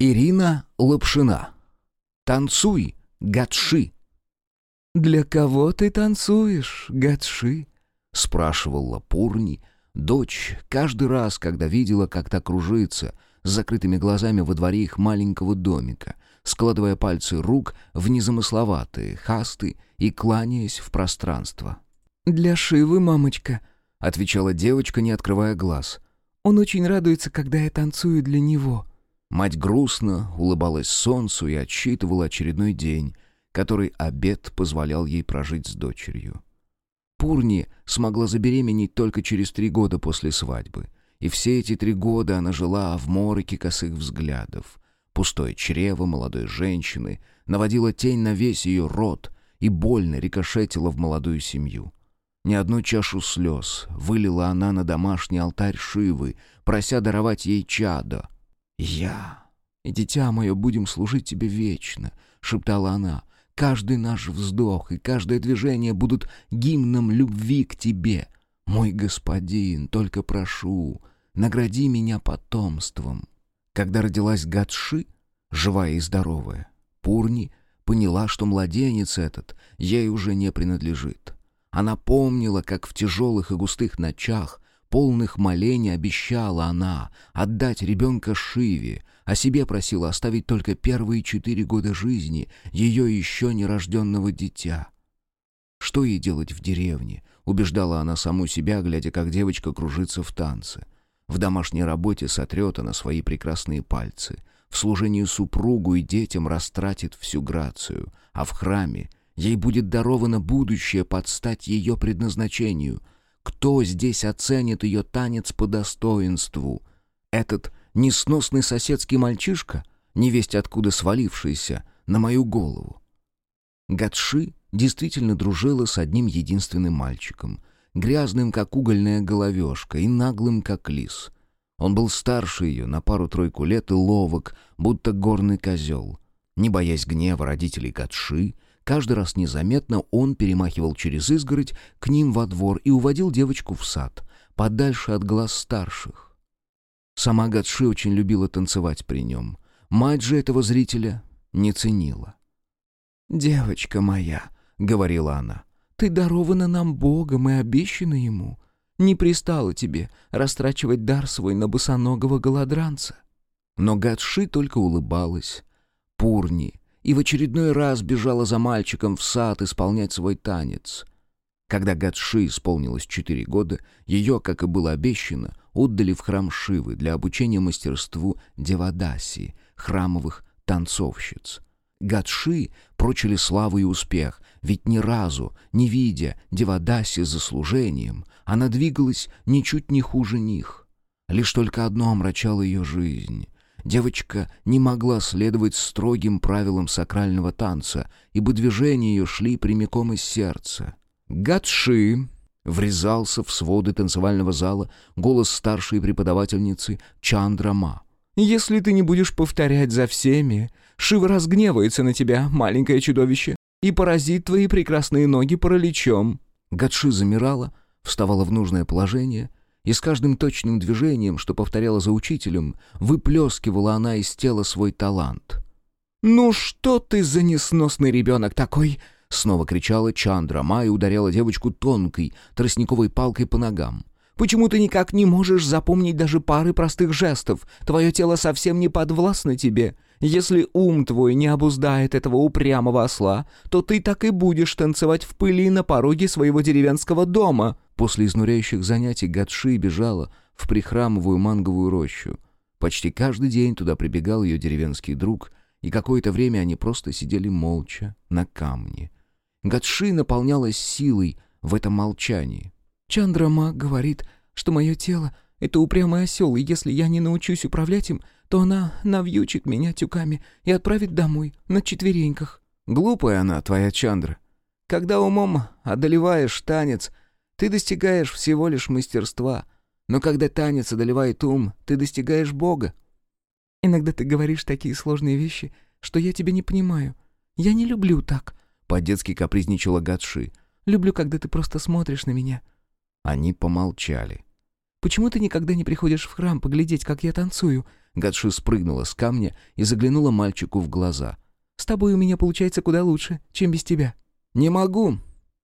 Ирина Лапшина. «Танцуй, гадши!» «Для кого ты танцуешь, гадши?» — спрашивала Пурни, дочь, каждый раз, когда видела, как та кружится, с закрытыми глазами во дворе их маленького домика, складывая пальцы рук в незамысловатые хасты и кланяясь в пространство. «Для Шивы, мамочка», — отвечала девочка, не открывая глаз. «Он очень радуется, когда я танцую для него». Мать грустно улыбалась солнцу и отсчитывала очередной день, который обед позволял ей прожить с дочерью. Пурни смогла забеременеть только через три года после свадьбы, и все эти три года она жила в мороке косых взглядов. Пустое чрево молодой женщины наводило тень на весь ее род и больно рикошетило в молодую семью. Ни одну чашу слез вылила она на домашний алтарь Шивы, прося даровать ей чадо — «Я и дитя мое будем служить тебе вечно», — шептала она. «Каждый наш вздох и каждое движение будут гимном любви к тебе. Мой господин, только прошу, награди меня потомством». Когда родилась Гадши, живая и здоровая, Пурни поняла, что младенец этот ей уже не принадлежит. Она помнила, как в тяжелых и густых ночах полных молений обещала она отдать ребенка Шиве, а себе просила оставить только первые четыре года жизни ее еще нерожденного дитя. Что ей делать в деревне? Убеждала она саму себя, глядя, как девочка кружится в танце. В домашней работе сотрет она свои прекрасные пальцы. В служении супругу и детям растратит всю грацию. А в храме ей будет даровано будущее под стать ее предназначению — кто здесь оценит ее танец по достоинству? Этот несносный соседский мальчишка, невесть откуда свалившийся, на мою голову. Гатши действительно дружила с одним единственным мальчиком, грязным, как угольная головешка, и наглым, как лис. Он был старше ее на пару-тройку лет и ловок, будто горный козел. Не боясь гнева родителей Гатши, Каждый раз незаметно он перемахивал через изгородь к ним во двор и уводил девочку в сад, подальше от глаз старших. Сама Гадши очень любила танцевать при нем. Мать же этого зрителя не ценила. «Девочка моя», — говорила она, — «ты дарована нам Богом и обещана Ему. Не пристало тебе растрачивать дар свой на босоногого голодранца». Но Гадши только улыбалась. Пурни и в очередной раз бежала за мальчиком в сад исполнять свой танец. Когда Гадши исполнилось четыре года, ее, как и было обещано, отдали в храм Шивы для обучения мастерству Девадаси, храмовых танцовщиц. Гадши прочили славу и успех, ведь ни разу, не видя Девадаси за служением, она двигалась ничуть не хуже них. Лишь только одно омрачало ее жизнь — Девочка не могла следовать строгим правилам сакрального танца, ибо движения ее шли прямиком из сердца. Гадши врезался в своды танцевального зала голос старшей преподавательницы Чандрама. «Если ты не будешь повторять за всеми, Шива разгневается на тебя, маленькое чудовище, и поразит твои прекрасные ноги параличом». Гадши замирала, вставала в нужное положение — и с каждым точным движением, что повторяла за учителем, выплескивала она из тела свой талант. «Ну что ты за несносный ребенок такой?» Снова кричала Чандра Ма и ударяла девочку тонкой тростниковой палкой по ногам. «Почему ты никак не можешь запомнить даже пары простых жестов? Твое тело совсем не подвластно тебе. Если ум твой не обуздает этого упрямого осла, то ты так и будешь танцевать в пыли на пороге своего деревенского дома». После изнуряющих занятий Гадши бежала в прихрамовую манговую рощу. Почти каждый день туда прибегал ее деревенский друг, и какое-то время они просто сидели молча на камне. Гадши наполнялась силой в этом молчании. «Чандрама говорит, что мое тело — это упрямый осел, и если я не научусь управлять им, то она навьючит меня тюками и отправит домой на четвереньках». «Глупая она, твоя Чандра. Когда умом одолеваешь танец — ты достигаешь всего лишь мастерства, но когда танец одолевает ум, ты достигаешь Бога. Иногда ты говоришь такие сложные вещи, что я тебя не понимаю. Я не люблю так. По-детски капризничала Гадши. Люблю, когда ты просто смотришь на меня. Они помолчали. Почему ты никогда не приходишь в храм поглядеть, как я танцую? Гадши спрыгнула с камня и заглянула мальчику в глаза. «С тобой у меня получается куда лучше, чем без тебя». «Не могу.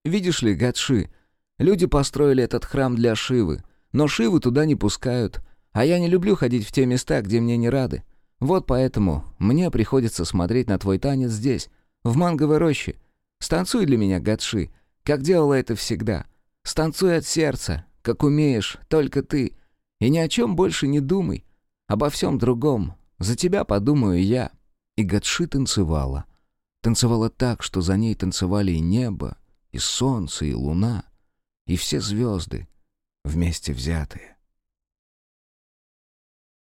Видишь ли, Гадши, люди построили этот храм для Шивы, но Шивы туда не пускают, а я не люблю ходить в те места, где мне не рады. Вот поэтому мне приходится смотреть на твой танец здесь, в манговой роще. Станцуй для меня, Гадши, как делала это всегда. Станцуй от сердца, как умеешь, только ты. И ни о чем больше не думай. Обо всем другом. За тебя подумаю я». И Гадши танцевала. Танцевала так, что за ней танцевали и небо, и солнце, и луна, и все звезды, вместе взятые.